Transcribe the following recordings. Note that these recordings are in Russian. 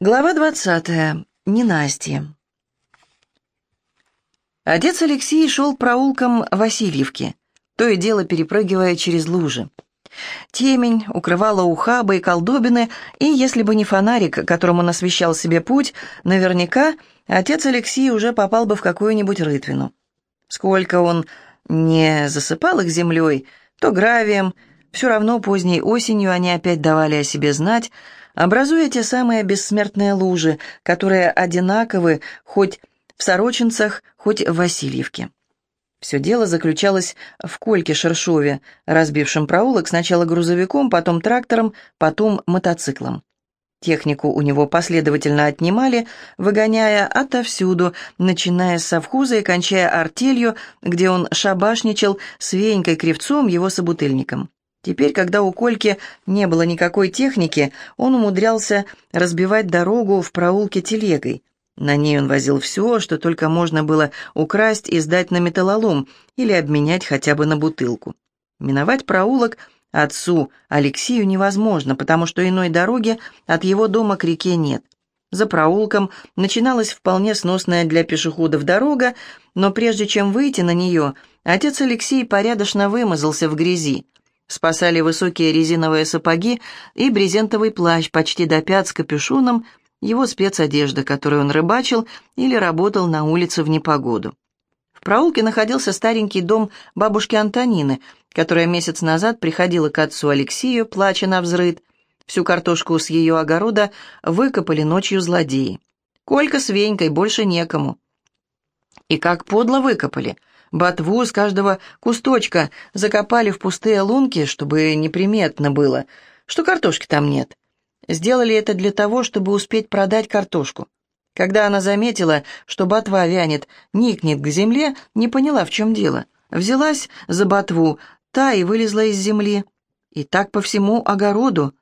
Глава двадцатая. Ненастье. Отец Алексей шел проулком Васильевки, то и дело перепрыгивая через лужи. Темень укрывала ухабы и колдобины, и если бы не фонарик, которым он освещал себе путь, наверняка отец Алексей уже попал бы в какую-нибудь рытвину. Сколько он не засыпал их землей, то гравием, все равно поздней осенью они опять давали о себе знать, образуя те самые бессмертные лужи, которые одинаковы хоть в Сорочинцах, хоть в Васильевке. Все дело заключалось в Кольке Шершове, разбившем проулок сначала грузовиком, потом трактором, потом мотоциклом. Технику у него последовательно отнимали, выгоняя отовсюду, начиная с совхоза и кончая артелью, где он шабашничал с Венькой Кривцом, его собутыльником. Теперь, когда у Кольки не было никакой техники, он умудрялся разбивать дорогу в проулке телегой. На ней он возил все, что только можно было украсть и сдать на металлолом или обменять хотя бы на бутылку. Миновать проулок отцу Алексею невозможно, потому что иной дороги от его дома к реке нет. За проулком начиналась вполне сносная для пешеходов дорога, но прежде чем выйти на нее, отец Алексей порядочно вымазался в грязи. Спасали высокие резиновые сапоги и брезентовый плащ почти до пят с капюшоном, его спецодежда, которой он рыбачил или работал на улице в непогоду. В проулке находился старенький дом бабушки Антонины, которая месяц назад приходила к отцу Алексею, плача на взрыд. Всю картошку с ее огорода выкопали ночью злодеи. Колька с Венькой больше некому. И как подло выкопали — Ботву с каждого кусточка закопали в пустые лунки, чтобы неприметно было, что картошки там нет. Сделали это для того, чтобы успеть продать картошку. Когда она заметила, что ботва вянет, никнет к земле, не поняла, в чем дело. Взялась за ботву, та и вылезла из земли. И так по всему огороду.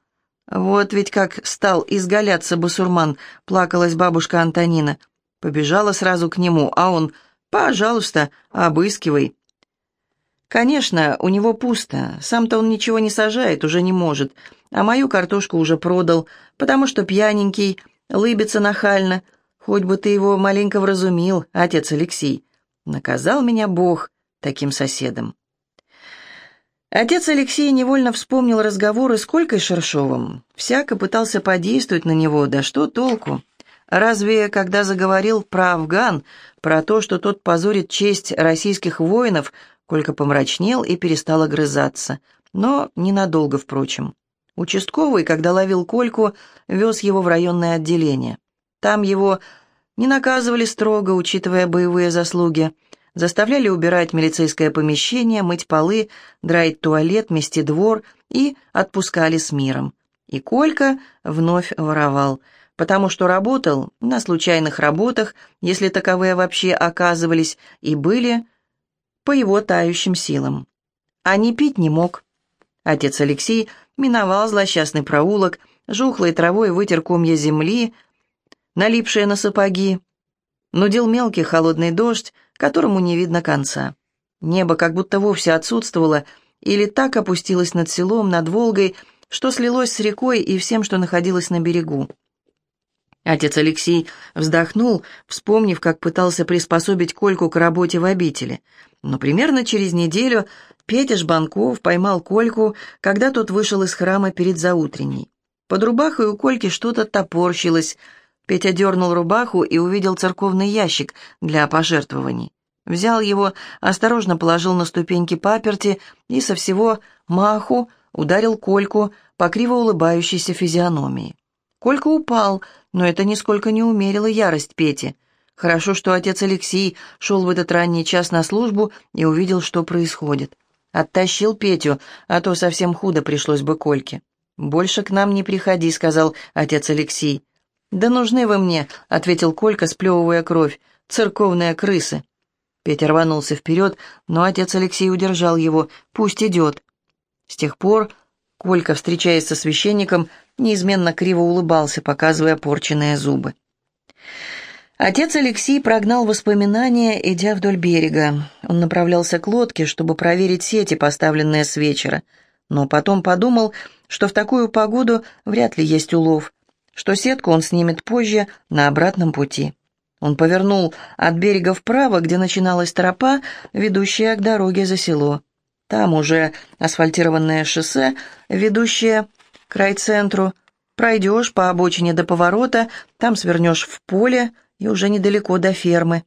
Вот ведь как стал изгаляться басурман, плакалась бабушка Антонина. Побежала сразу к нему, а он Пожалуйста, обыскивай. Конечно, у него пусто. Сам-то он ничего не сажает, уже не может. А мою картошку уже продал, потому что пьяненький, лыбится нахально. Хоть бы ты его маленько вразумил, отец Алексей. Наказал меня Бог таким соседом. Отец Алексей невольно вспомнил разговоры с Колькой Шершовым. Всяко пытался подействовать на него, да что толку? Разве, когда заговорил про Афган, про то, что тот позорит честь российских воинов, Колька помрачнел и перестал огрызаться. Но ненадолго, впрочем. Участковый, когда ловил Кольку, вез его в районное отделение. Там его не наказывали строго, учитывая боевые заслуги. Заставляли убирать милицейское помещение, мыть полы, драить туалет, мести двор и отпускали с миром. И Колька вновь воровал – потому что работал на случайных работах, если таковые вообще оказывались и были по его тающим силам. А не пить не мог. Отец Алексей миновал злосчастный проулок, жухлой травой вытер комья земли, налипшие на сапоги. Нудил мелкий холодный дождь, которому не видно конца. Небо как будто вовсе отсутствовало или так опустилось над селом, над Волгой, что слилось с рекой и всем, что находилось на берегу. Отец Алексей вздохнул, вспомнив, как пытался приспособить Кольку к работе в обители. Но примерно через неделю Петя Жбанков поймал Кольку, когда тот вышел из храма перед заутренней. Под рубахой у Кольки что-то топорщилось. Петя дернул рубаху и увидел церковный ящик для пожертвований. Взял его, осторожно положил на ступеньки паперти и со всего маху ударил Кольку по криво улыбающейся физиономии. Колька упал, но это нисколько не умерило ярость Пети. Хорошо, что отец Алексей шел в этот ранний час на службу и увидел, что происходит. Оттащил Петю, а то совсем худо пришлось бы Кольке. «Больше к нам не приходи», — сказал отец Алексей. «Да нужны вы мне», — ответил Колька, сплевывая кровь. «Церковные крысы». Петя рванулся вперед, но отец Алексей удержал его. «Пусть идет». С тех пор Колька, встречаясь со священником, неизменно криво улыбался, показывая порченные зубы. Отец Алексей прогнал воспоминания, идя вдоль берега. Он направлялся к лодке, чтобы проверить сети, поставленные с вечера. Но потом подумал, что в такую погоду вряд ли есть улов. что сетку он снимет позже на обратном пути. Он повернул от берега вправо, где начиналась тропа, ведущая к дороге за село. Там уже асфальтированное шоссе, ведущее к райцентру. Пройдешь по обочине до поворота, там свернешь в поле и уже недалеко до фермы.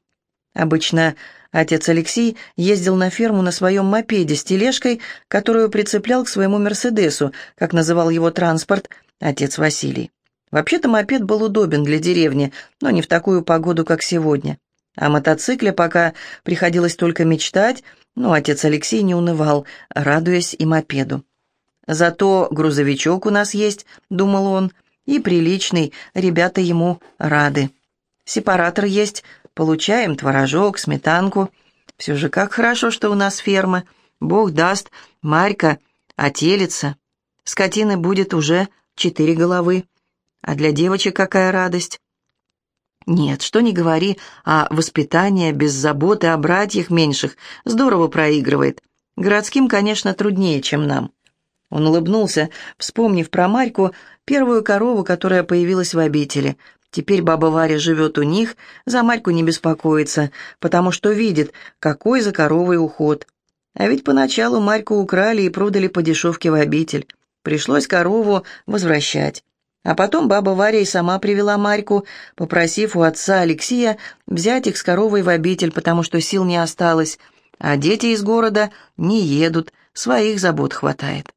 Обычно отец Алексей ездил на ферму на своем мопеде с тележкой, которую прицеплял к своему «Мерседесу», как называл его транспорт отец Василий. Вообще-то мопед был удобен для деревни, но не в такую погоду, как сегодня. О мотоцикле пока приходилось только мечтать, но отец Алексей не унывал, радуясь и мопеду. «Зато грузовичок у нас есть», — думал он, — «и приличный, ребята ему рады. Сепаратор есть, получаем творожок, сметанку. Все же как хорошо, что у нас ферма. Бог даст, Марька отелится. Скотины будет уже четыре головы. А для девочек какая радость? Нет, что не говори, а воспитание без заботы о братьях меньших здорово проигрывает. Городским, конечно, труднее, чем нам. Он улыбнулся, вспомнив про Марьку, первую корову, которая появилась в обители. Теперь баба Варя живет у них, за Марьку не беспокоится, потому что видит, какой за коровой уход. А ведь поначалу Марьку украли и продали по дешевке в обитель. Пришлось корову возвращать. А потом баба Варя и сама привела Марьку, попросив у отца Алексея взять их с коровой в обитель, потому что сил не осталось, а дети из города не едут, своих забот хватает.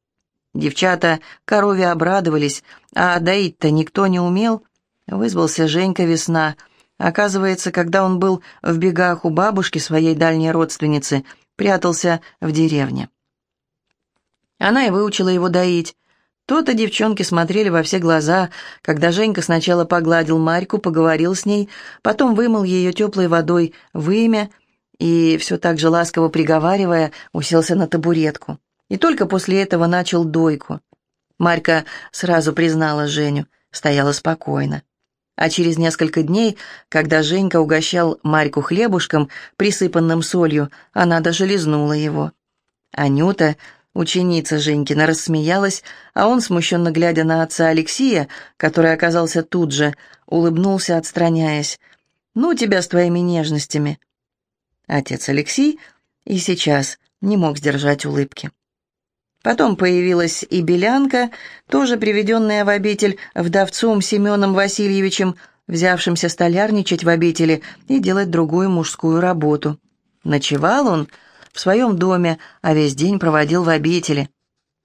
Девчата корове обрадовались, а доить-то никто не умел. Вызвался Женька весна. Оказывается, когда он был в бегах у бабушки своей дальней родственницы, прятался в деревне. Она и выучила его доить. То-то девчонки смотрели во все глаза, когда Женька сначала погладил Марьку, поговорил с ней, потом вымыл ее теплой водой в имя и, все так же ласково приговаривая, уселся на табуретку. И только после этого начал дойку. Марька сразу признала Женю, стояла спокойно. А через несколько дней, когда Женька угощал Марьку хлебушком, присыпанным солью, она даже лизнула его. Анюта Ученица Женькина рассмеялась, а он, смущенно глядя на отца Алексея, который оказался тут же, улыбнулся, отстраняясь. «Ну, тебя с твоими нежностями». Отец Алексей и сейчас не мог сдержать улыбки. Потом появилась и Белянка, тоже приведенная в обитель вдовцом Семеном Васильевичем, взявшимся столярничать в обители и делать другую мужскую работу. Ночевал он в своем доме, а весь день проводил в обители.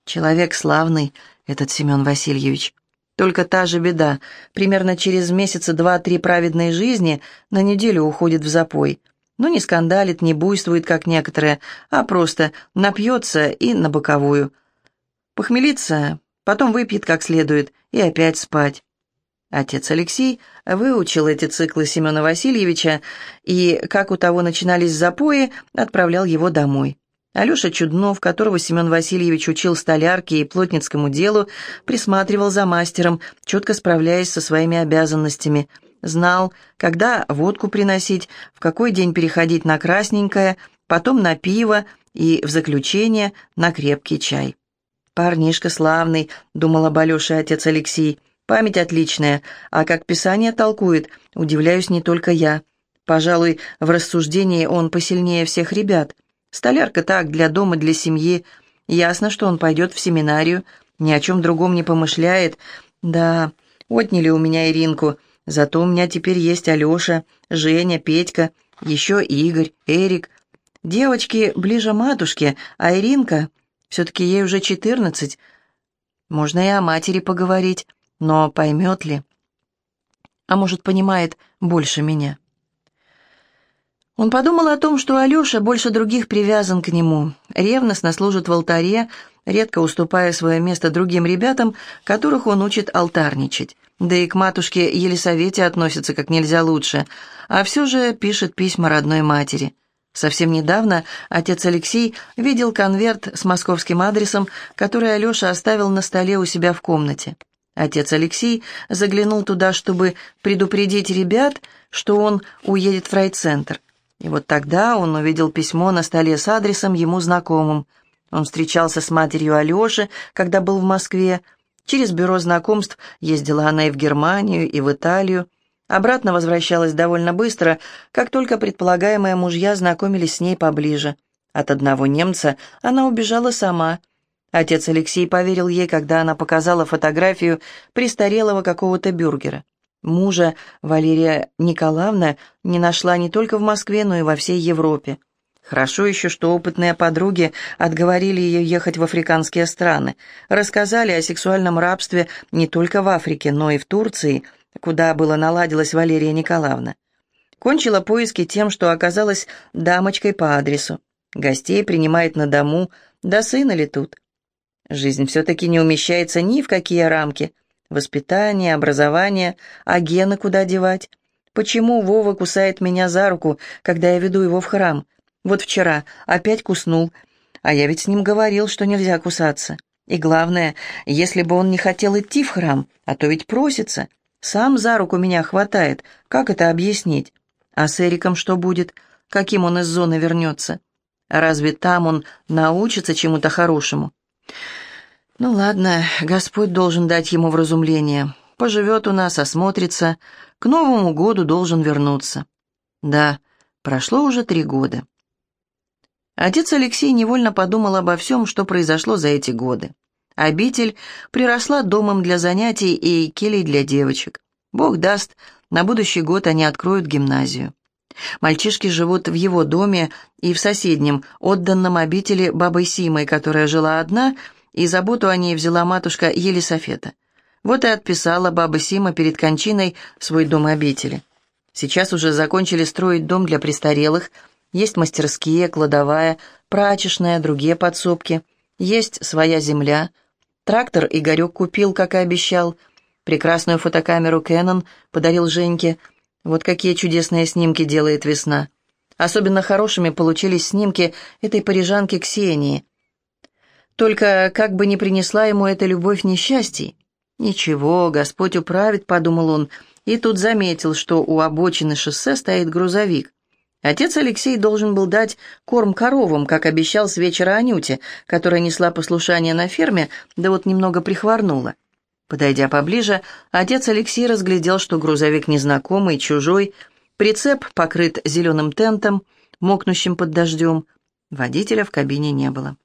Человек славный, этот Семен Васильевич. Только та же беда. Примерно через месяца два-три праведной жизни на неделю уходит в запой. Но не скандалит, не буйствует, как некоторые, а просто напьется и на боковую. Похмелится, потом выпьет как следует и опять спать. Отец Алексей выучил эти циклы Семена Васильевича и, как у того начинались запои, отправлял его домой. Алеша Чуднов, которого Семен Васильевич учил столярке и плотницкому делу, присматривал за мастером, четко справляясь со своими обязанностями. Знал, когда водку приносить, в какой день переходить на красненькое, потом на пиво и, в заключение, на крепкий чай. «Парнишка славный», — думал об Алёше отец Алексей, — Память отличная, а как Писание толкует, удивляюсь не только я. Пожалуй, в рассуждении он посильнее всех ребят. Столярка так, для дома, для семьи. Ясно, что он пойдет в семинарию, ни о чем другом не помышляет. Да, отняли у меня Иринку, зато у меня теперь есть Алеша, Женя, Петька, еще Игорь, Эрик. Девочки ближе матушке, а Иринка, все-таки ей уже четырнадцать. Можно и о матери поговорить. Но поймет ли? А может, понимает больше меня? Он подумал о том, что Алеша больше других привязан к нему, ревностно служит в алтаре, редко уступая свое место другим ребятам, которых он учит алтарничать. Да и к матушке Елисавете относится как нельзя лучше, а все же пишет письма родной матери. Совсем недавно отец Алексей видел конверт с московским адресом, который Алеша оставил на столе у себя в комнате. Отец Алексей заглянул туда, чтобы предупредить ребят, что он уедет в райцентр. И вот тогда он увидел письмо на столе с адресом ему знакомым. Он встречался с матерью Алеши, когда был в Москве. Через бюро знакомств ездила она и в Германию, и в Италию. Обратно возвращалась довольно быстро, как только предполагаемые мужья знакомились с ней поближе. От одного немца она убежала сама. Отец Алексей поверил ей, когда она показала фотографию престарелого какого-то бюргера. Мужа Валерия Николаевна не нашла не только в Москве, но и во всей Европе. Хорошо еще, что опытные подруги отговорили ее ехать в африканские страны, рассказали о сексуальном рабстве не только в Африке, но и в Турции, куда было наладилась Валерия Николаевна. Кончила поиски тем, что оказалась дамочкой по адресу. Гостей принимает на дому, да сына ли тут. Жизнь все-таки не умещается ни в какие рамки. Воспитание, образование, а гены куда девать? Почему Вова кусает меня за руку, когда я веду его в храм? Вот вчера опять куснул, а я ведь с ним говорил, что нельзя кусаться. И главное, если бы он не хотел идти в храм, а то ведь просится, сам за руку меня хватает, как это объяснить? А с Эриком что будет? Каким он из зоны вернется? Разве там он научится чему-то хорошему? Ну ладно, Господь должен дать ему вразумление. Поживет у нас, осмотрится, к Новому году должен вернуться. Да, прошло уже три года. Отец Алексей невольно подумал обо всем, что произошло за эти годы. Обитель приросла домом для занятий и келей для девочек. Бог даст, на будущий год они откроют гимназию. Мальчишки живут в его доме и в соседнем, отданном обители бабой Симой, которая жила одна, и заботу о ней взяла матушка Елисофета. Вот и отписала баба Сима перед кончиной свой дом обители. Сейчас уже закончили строить дом для престарелых – есть мастерские, кладовая, прачечная, другие подсобки. Есть своя земля. Трактор Игорек купил, как и обещал. Прекрасную фотокамеру Canon подарил Женьке. Вот какие чудесные снимки делает весна. Особенно хорошими получились снимки этой парижанки Ксении. Только как бы не принесла ему эта любовь несчастий. «Ничего, Господь управит», — подумал он, и тут заметил, что у обочины шоссе стоит грузовик. Отец Алексей должен был дать корм коровам, как обещал с вечера Анюте, которая несла послушание на ферме, да вот немного прихворнула. Подойдя поближе, отец Алексей разглядел, что грузовик незнакомый, чужой, прицеп покрыт зеленым тентом, мокнущим под дождем. Водителя в кабине не было.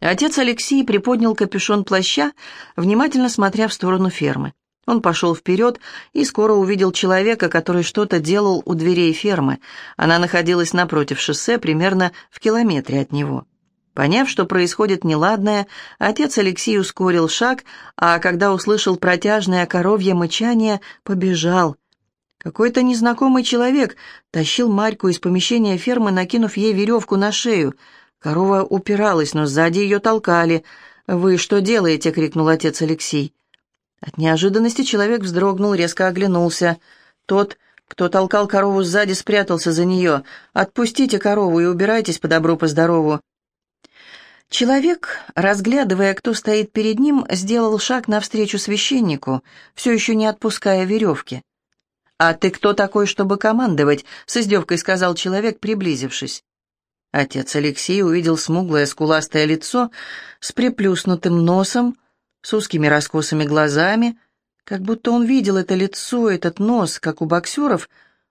Отец Алексей приподнял капюшон плаща, внимательно смотря в сторону фермы. Он пошел вперед и скоро увидел человека, который что-то делал у дверей фермы. Она находилась напротив шоссе, примерно в километре от него. Поняв, что происходит неладное, отец Алексей ускорил шаг, а когда услышал протяжное коровье мычание, побежал. Какой-то незнакомый человек тащил Марьку из помещения фермы, накинув ей веревку на шею. Корова упиралась, но сзади ее толкали. «Вы что делаете?» — крикнул отец Алексей. От неожиданности человек вздрогнул, резко оглянулся. Тот, кто толкал корову сзади, спрятался за нее. «Отпустите корову и убирайтесь по добру, по здорову». Человек, разглядывая, кто стоит перед ним, сделал шаг навстречу священнику, все еще не отпуская веревки. «А ты кто такой, чтобы командовать?» — с издевкой сказал человек, приблизившись. Отец Алексей увидел смуглое скуластое лицо с приплюснутым носом, с узкими раскосыми глазами, как будто он видел это лицо, этот нос, как у боксеров.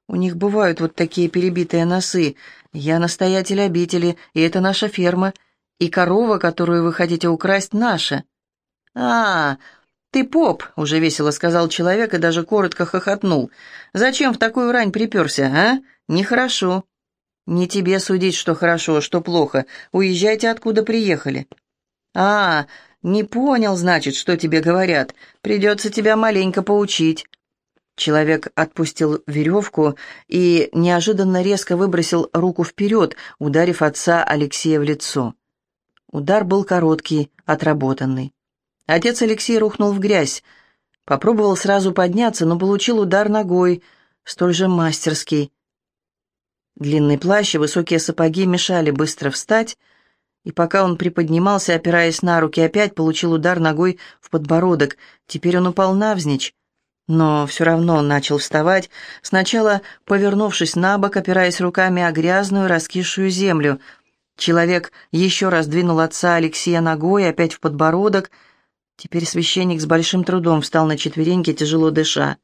У них бывают вот такие перебитые носы. Я настоятель обители, и это наша ферма, и корова, которую вы хотите украсть, наша. А, ты поп, уже весело сказал человек и даже коротко хохотнул. Зачем в такую рань приперся, а? Нехорошо. Не тебе судить, что хорошо, что плохо. Уезжайте, откуда приехали. А, «Не понял, значит, что тебе говорят. Придется тебя маленько поучить». Человек отпустил веревку и неожиданно резко выбросил руку вперед, ударив отца Алексея в лицо. Удар был короткий, отработанный. Отец Алексей рухнул в грязь. Попробовал сразу подняться, но получил удар ногой, столь же мастерский. Длинный плащ и высокие сапоги мешали быстро встать, и пока он приподнимался, опираясь на руки, опять получил удар ногой в подбородок. Теперь он упал навзничь. Но все равно он начал вставать, сначала повернувшись на бок, опираясь руками о грязную, раскисшую землю. Человек еще раз двинул отца Алексея ногой, опять в подбородок. Теперь священник с большим трудом встал на четвереньки, тяжело дыша.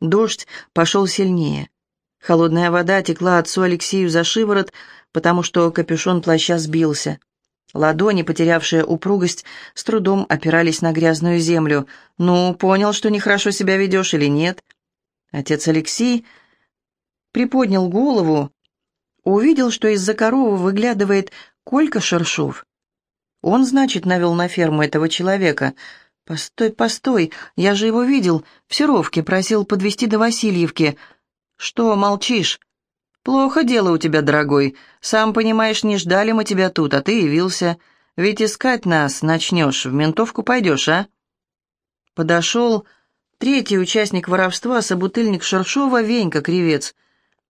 Дождь пошел сильнее. Холодная вода текла отцу Алексею за шиворот, потому что капюшон плаща сбился. Ладони, потерявшие упругость, с трудом опирались на грязную землю. «Ну, понял, что нехорошо себя ведешь или нет?» Отец Алексей приподнял голову, увидел, что из-за коровы выглядывает Колька Шершов. Он, значит, навел на ферму этого человека. «Постой, постой, я же его видел, в Серовке, просил подвести до Васильевки. Что, молчишь?» «Плохо дело у тебя, дорогой. Сам понимаешь, не ждали мы тебя тут, а ты явился. Ведь искать нас начнешь, в ментовку пойдешь, а?» Подошел третий участник воровства, собутыльник Шершова, Венька Кривец.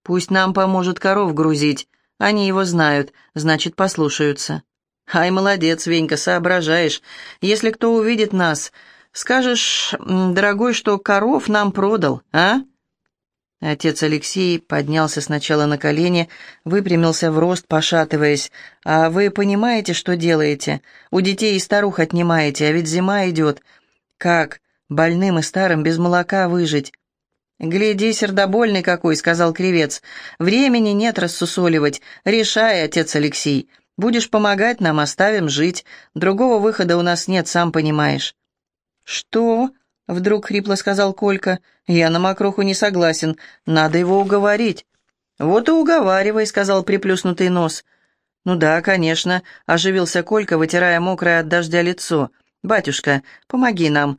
«Пусть нам поможет коров грузить. Они его знают, значит, послушаются». «Ай, молодец, Венька, соображаешь. Если кто увидит нас, скажешь, дорогой, что коров нам продал, а?» Отец Алексей поднялся сначала на колени, выпрямился в рост, пошатываясь. «А вы понимаете, что делаете? У детей и старух отнимаете, а ведь зима идет. Как больным и старым без молока выжить?» «Гляди, сердобольный какой», — сказал кривец. «Времени нет рассусоливать. Решай, отец Алексей. Будешь помогать нам, оставим жить. Другого выхода у нас нет, сам понимаешь». «Что?» — вдруг хрипло сказал Колька. «Я на мокруху не согласен. Надо его уговорить». «Вот и уговаривай», — сказал приплюснутый нос. «Ну да, конечно», — оживился Колька, вытирая мокрое от дождя лицо. «Батюшка, помоги нам.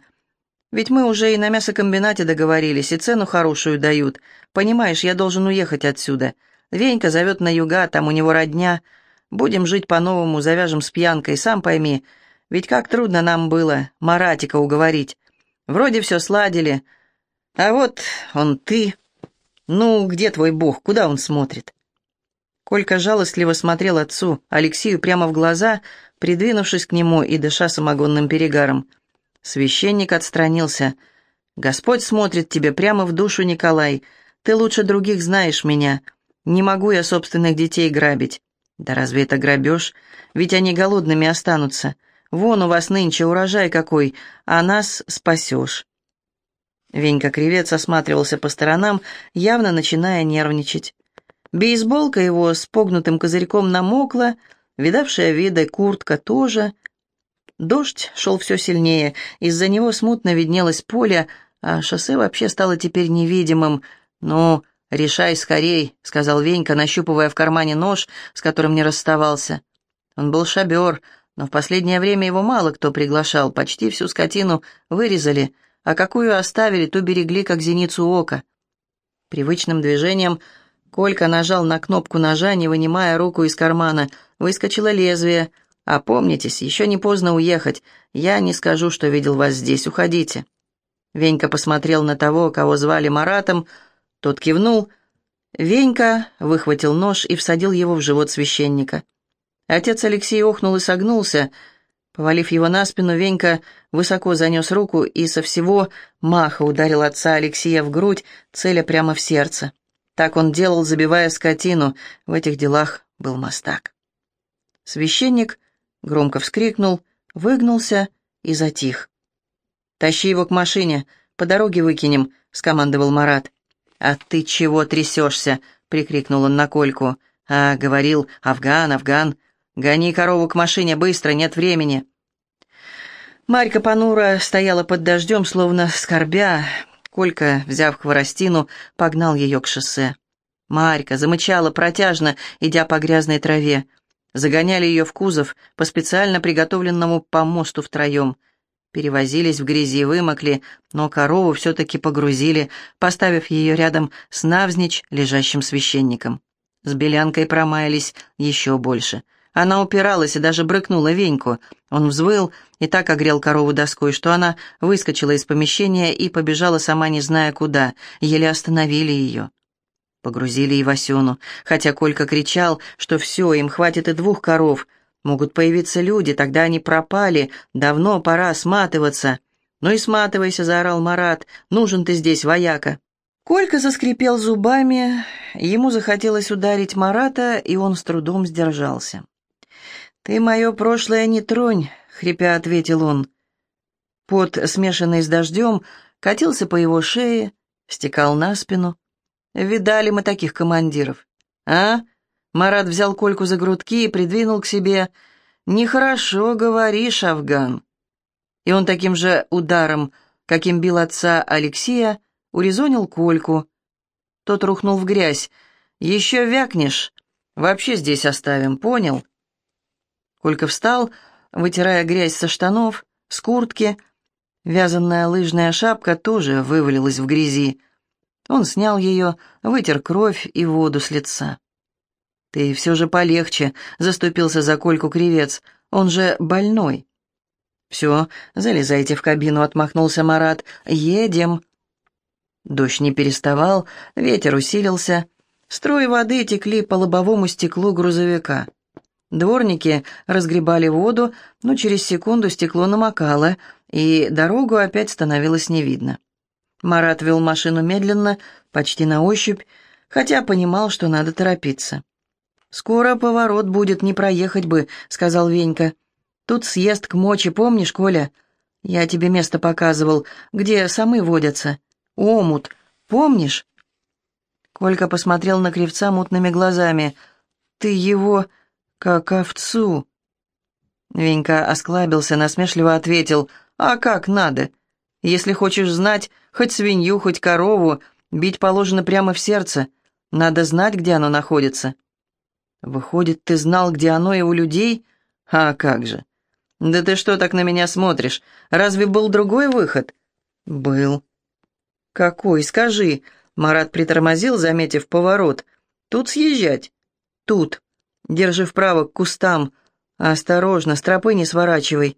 Ведь мы уже и на мясокомбинате договорились, и цену хорошую дают. Понимаешь, я должен уехать отсюда. Венька зовет на юга, там у него родня. Будем жить по-новому, завяжем с пьянкой, сам пойми. Ведь как трудно нам было Маратика уговорить. Вроде все сладили. А вот он ты. Ну, где твой бог? Куда он смотрит?» Колька жалостливо смотрел отцу, Алексею прямо в глаза, придвинувшись к нему и дыша самогонным перегаром. Священник отстранился. «Господь смотрит тебе прямо в душу, Николай. Ты лучше других знаешь меня. Не могу я собственных детей грабить». «Да разве это грабеж? Ведь они голодными останутся. Вон у вас нынче урожай какой, а нас спасешь». Венька-кривец осматривался по сторонам, явно начиная нервничать. Бейсболка его с погнутым козырьком намокла, видавшая виды куртка тоже. Дождь шел все сильнее, из-за него смутно виднелось поле, а шоссе вообще стало теперь невидимым. «Ну, решай скорей», — сказал Венька, нащупывая в кармане нож, с которым не расставался. Он был шабер, но в последнее время его мало кто приглашал, почти всю скотину вырезали, а какую оставили, ту берегли, как зеницу ока. Привычным движением Колька нажал на кнопку ножа, не вынимая руку из кармана. Выскочило лезвие. «Опомнитесь, еще не поздно уехать. Я не скажу, что видел вас здесь. Уходите». Венька посмотрел на того, кого звали Маратом. Тот кивнул. Венька выхватил нож и всадил его в живот священника. Отец Алексей охнул и согнулся. Повалив его на спину, Венька высоко занес руку и со всего маха ударил отца Алексея в грудь, целя прямо в сердце. Так он делал, забивая скотину. В этих делах был мастак. Священник громко вскрикнул, выгнулся и затих. «Тащи его к машине, по дороге выкинем», — скомандовал Марат. «А ты чего трясешься?» — прикрикнул он на Кольку. «А, говорил, Афган, Афган, «Гони корову к машине, быстро, нет времени!» Марька понура стояла под дождем, словно скорбя. Колька, взяв хворостину, погнал ее к шоссе. Марька замычала протяжно, идя по грязной траве. Загоняли ее в кузов по специально приготовленному помосту втроем. Перевозились в грязи, вымокли, но корову все-таки погрузили, поставив ее рядом с навзничь лежащим священником. С белянкой промаялись еще больше — она упиралась и даже брыкнула Веньку. Он взвыл и так огрел корову доской, что она выскочила из помещения и побежала сама не зная куда. Еле остановили ее. Погрузили и Васену, хотя Колька кричал, что все, им хватит и двух коров. Могут появиться люди, тогда они пропали, давно пора сматываться. «Ну и сматывайся», — заорал Марат, — «нужен ты здесь, вояка». Колька заскрипел зубами, ему захотелось ударить Марата, и он с трудом сдержался. «Ты мое прошлое не тронь», — хрипя ответил он. Пот, смешанный с дождем, катился по его шее, стекал на спину. Видали мы таких командиров. А? Марат взял Кольку за грудки и придвинул к себе. «Нехорошо говоришь, Афган». И он таким же ударом, каким бил отца Алексея, урезонил Кольку. Тот рухнул в грязь. «Еще вякнешь. Вообще здесь оставим, понял?» Колька встал, вытирая грязь со штанов, с куртки. Вязаная лыжная шапка тоже вывалилась в грязи. Он снял ее, вытер кровь и воду с лица. «Ты все же полегче», — заступился за Кольку Кривец. «Он же больной». «Все, залезайте в кабину», — отмахнулся Марат. «Едем». Дождь не переставал, ветер усилился. Струи воды текли по лобовому стеклу грузовика. Дворники разгребали воду, но через секунду стекло намокало, и дорогу опять становилось не видно. Марат вел машину медленно, почти на ощупь, хотя понимал, что надо торопиться. «Скоро поворот будет, не проехать бы», — сказал Венька. «Тут съезд к мочи, помнишь, Коля? Я тебе место показывал, где самы водятся. Омут, помнишь?» Колька посмотрел на кривца мутными глазами. «Ты его как овцу!» Венька осклабился, насмешливо ответил. «А как надо? Если хочешь знать, Хоть свинью, хоть корову, бить положено прямо в сердце. Надо знать, где оно находится. Выходит, ты знал, где оно и у людей? А как же? Да ты что так на меня смотришь? Разве был другой выход? Был. Какой, скажи. Марат притормозил, заметив поворот. Тут съезжать? Тут. Держи вправо к кустам. Осторожно, с тропы не сворачивай.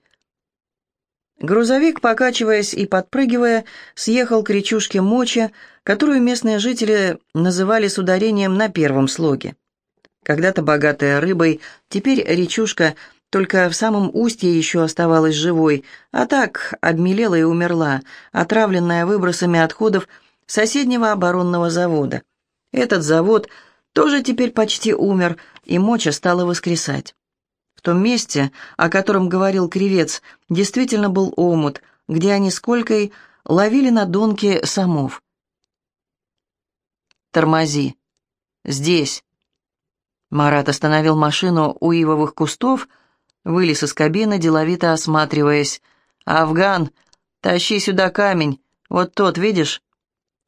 Грузовик, покачиваясь и подпрыгивая, съехал к речушке Моча, которую местные жители называли с ударением на первом слоге. Когда-то богатая рыбой, теперь речушка только в самом устье еще оставалась живой, а так обмелела и умерла, отравленная выбросами отходов соседнего оборонного завода. Этот завод тоже теперь почти умер, и моча стала воскресать том месте, о котором говорил Кривец, действительно был омут, где они с Колькой ловили на донке самов. «Тормози. Здесь». Марат остановил машину у ивовых кустов, вылез из кабины, деловито осматриваясь. «Афган, тащи сюда камень, вот тот, видишь?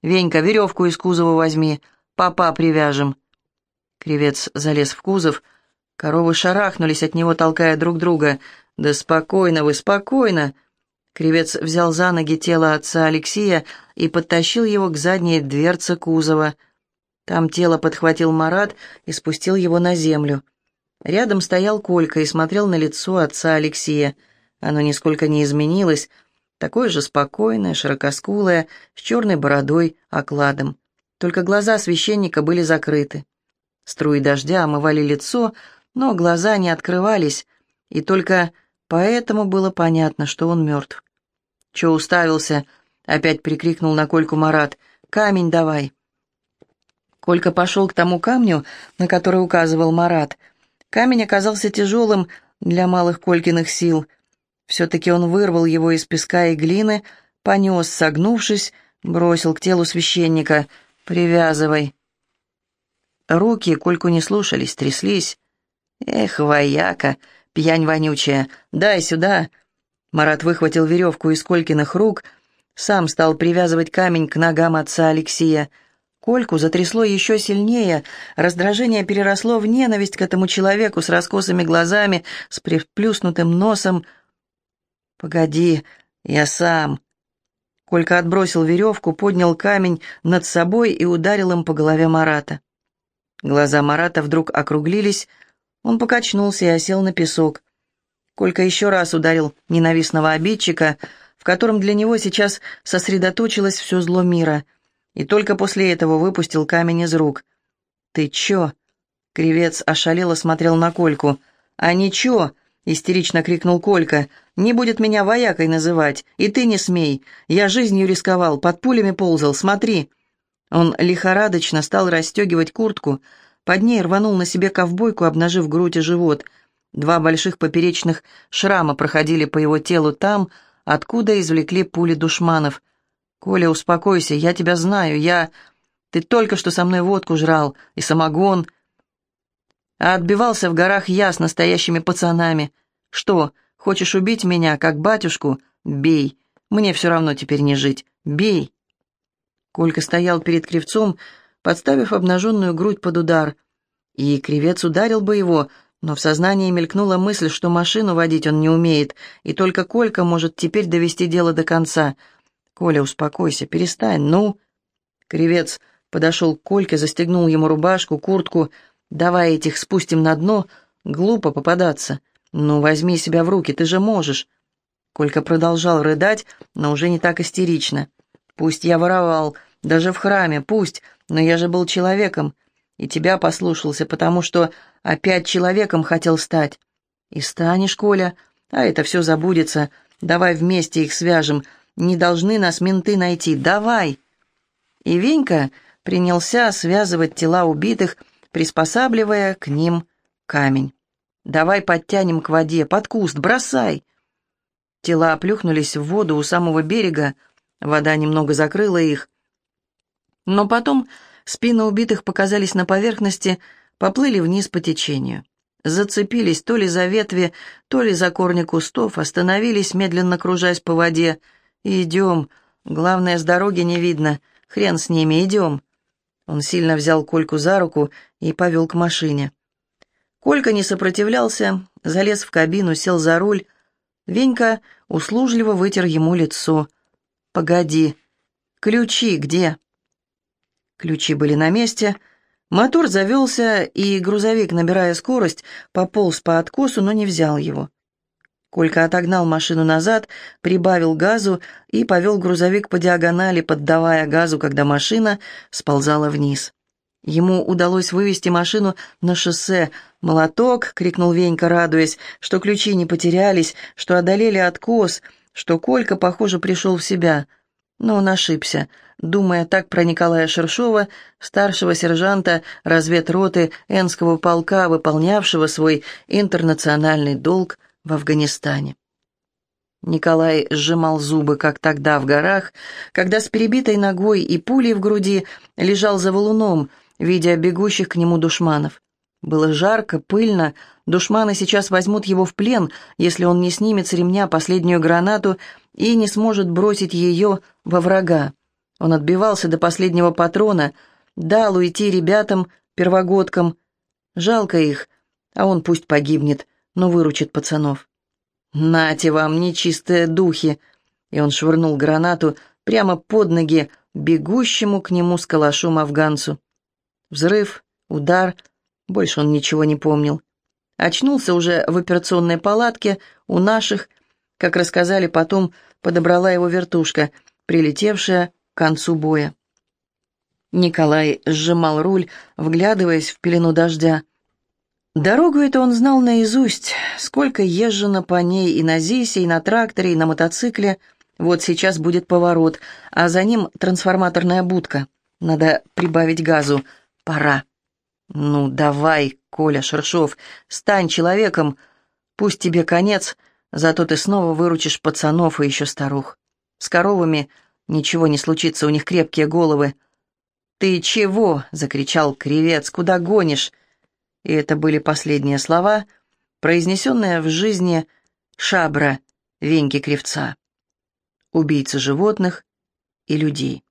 Венька, веревку из кузова возьми, папа привяжем». Кривец залез в кузов, — Коровы шарахнулись от него, толкая друг друга. «Да спокойно вы, спокойно!» Кривец взял за ноги тело отца Алексея и подтащил его к задней дверце кузова. Там тело подхватил Марат и спустил его на землю. Рядом стоял Колька и смотрел на лицо отца Алексея. Оно нисколько не изменилось, такое же спокойное, широкоскулое, с черной бородой, окладом. Только глаза священника были закрыты. Струи дождя омывали лицо, но глаза не открывались, и только поэтому было понятно, что он мертв. «Че уставился?» — опять прикрикнул на Кольку Марат. «Камень давай!» Колька пошел к тому камню, на который указывал Марат. Камень оказался тяжелым для малых Колькиных сил. Все-таки он вырвал его из песка и глины, понес, согнувшись, бросил к телу священника. «Привязывай!» Руки Кольку не слушались, тряслись. «Эх, вояка, пьянь вонючая, дай сюда!» Марат выхватил веревку из Колькиных рук, сам стал привязывать камень к ногам отца Алексея. Кольку затрясло еще сильнее, раздражение переросло в ненависть к этому человеку с раскосыми глазами, с приплюснутым носом. «Погоди, я сам!» Колька отбросил веревку, поднял камень над собой и ударил им по голове Марата. Глаза Марата вдруг округлились, он покачнулся и осел на песок. Колька еще раз ударил ненавистного обидчика, в котором для него сейчас сосредоточилось все зло мира, и только после этого выпустил камень из рук. «Ты чё?» — Кривец ошалело смотрел на Кольку. «А ничего!» — истерично крикнул Колька. «Не будет меня воякой называть, и ты не смей. Я жизнью рисковал, под пулями ползал, смотри!» Он лихорадочно стал расстегивать куртку, — под ней рванул на себе ковбойку, обнажив грудь и живот. Два больших поперечных шрама проходили по его телу там, откуда извлекли пули душманов. «Коля, успокойся, я тебя знаю, я...» «Ты только что со мной водку жрал и самогон...» А отбивался в горах я с настоящими пацанами. Что, хочешь убить меня, как батюшку? Бей. Мне все равно теперь не жить. Бей. Колька стоял перед кривцом, подставив обнаженную грудь под удар. И кривец ударил бы его, но в сознании мелькнула мысль, что машину водить он не умеет, и только Колька может теперь довести дело до конца. «Коля, успокойся, перестань, ну...» Кривец подошел к Кольке, застегнул ему рубашку, куртку, Давай этих спустим на дно. Глупо попадаться. Ну, возьми себя в руки, ты же можешь. Колька продолжал рыдать, но уже не так истерично. Пусть я воровал, даже в храме, пусть, но я же был человеком. И тебя послушался, потому что опять человеком хотел стать. И станешь, Коля, а это все забудется. Давай вместе их свяжем. Не должны нас менты найти. Давай!» И Венька принялся связывать тела убитых, приспосабливая к ним камень. «Давай подтянем к воде, под куст, бросай!» Тела оплюхнулись в воду у самого берега, вода немного закрыла их. Но потом спины убитых показались на поверхности, поплыли вниз по течению. Зацепились то ли за ветви, то ли за корни кустов, остановились, медленно кружась по воде. «Идем, главное, с дороги не видно, хрен с ними, идем!» Он сильно взял Кольку за руку и повел к машине. Колька не сопротивлялся, залез в кабину, сел за руль. Венька услужливо вытер ему лицо. «Погоди, ключи где?» Ключи были на месте. Мотор завелся, и грузовик, набирая скорость, пополз по откосу, но не взял его. Колька отогнал машину назад, прибавил газу и повел грузовик по диагонали, поддавая газу, когда машина сползала вниз. Ему удалось вывести машину на шоссе. «Молоток!» — крикнул Венька, радуясь, что ключи не потерялись, что одолели откос, что Колька, похоже, пришел в себя. Но он ошибся, думая так про Николая Шершова, старшего сержанта разведроты Энского полка, выполнявшего свой интернациональный долг в Афганистане. Николай сжимал зубы, как тогда в горах, когда с перебитой ногой и пулей в груди лежал за валуном, видя бегущих к нему душманов. Было жарко, пыльно, душманы сейчас возьмут его в плен, если он не снимет с ремня последнюю гранату и не сможет бросить ее во врага. Он отбивался до последнего патрона, дал уйти ребятам, первогодкам. Жалко их, а он пусть погибнет, но выручит пацанов. «Нате вам, нечистые духи!» И он швырнул гранату прямо под ноги бегущему к нему с калашом афганцу. Взрыв, удар, больше он ничего не помнил. Очнулся уже в операционной палатке у наших, как рассказали потом, подобрала его вертушка, прилетевшая к концу боя. Николай сжимал руль, вглядываясь в пелену дождя. Дорогу эту он знал наизусть, сколько езжено по ней и на ЗИСе, и на тракторе, и на мотоцикле. Вот сейчас будет поворот, а за ним трансформаторная будка. Надо прибавить газу. Пора. Ну, давай, Коля Шершов, стань человеком. Пусть тебе конец, зато ты снова выручишь пацанов и еще старух. С коровами ничего не случится, у них крепкие головы. «Ты чего?» — закричал кривец. «Куда гонишь?» и это были последние слова, произнесенные в жизни Шабра, Веньки Кривца, убийцы животных и людей.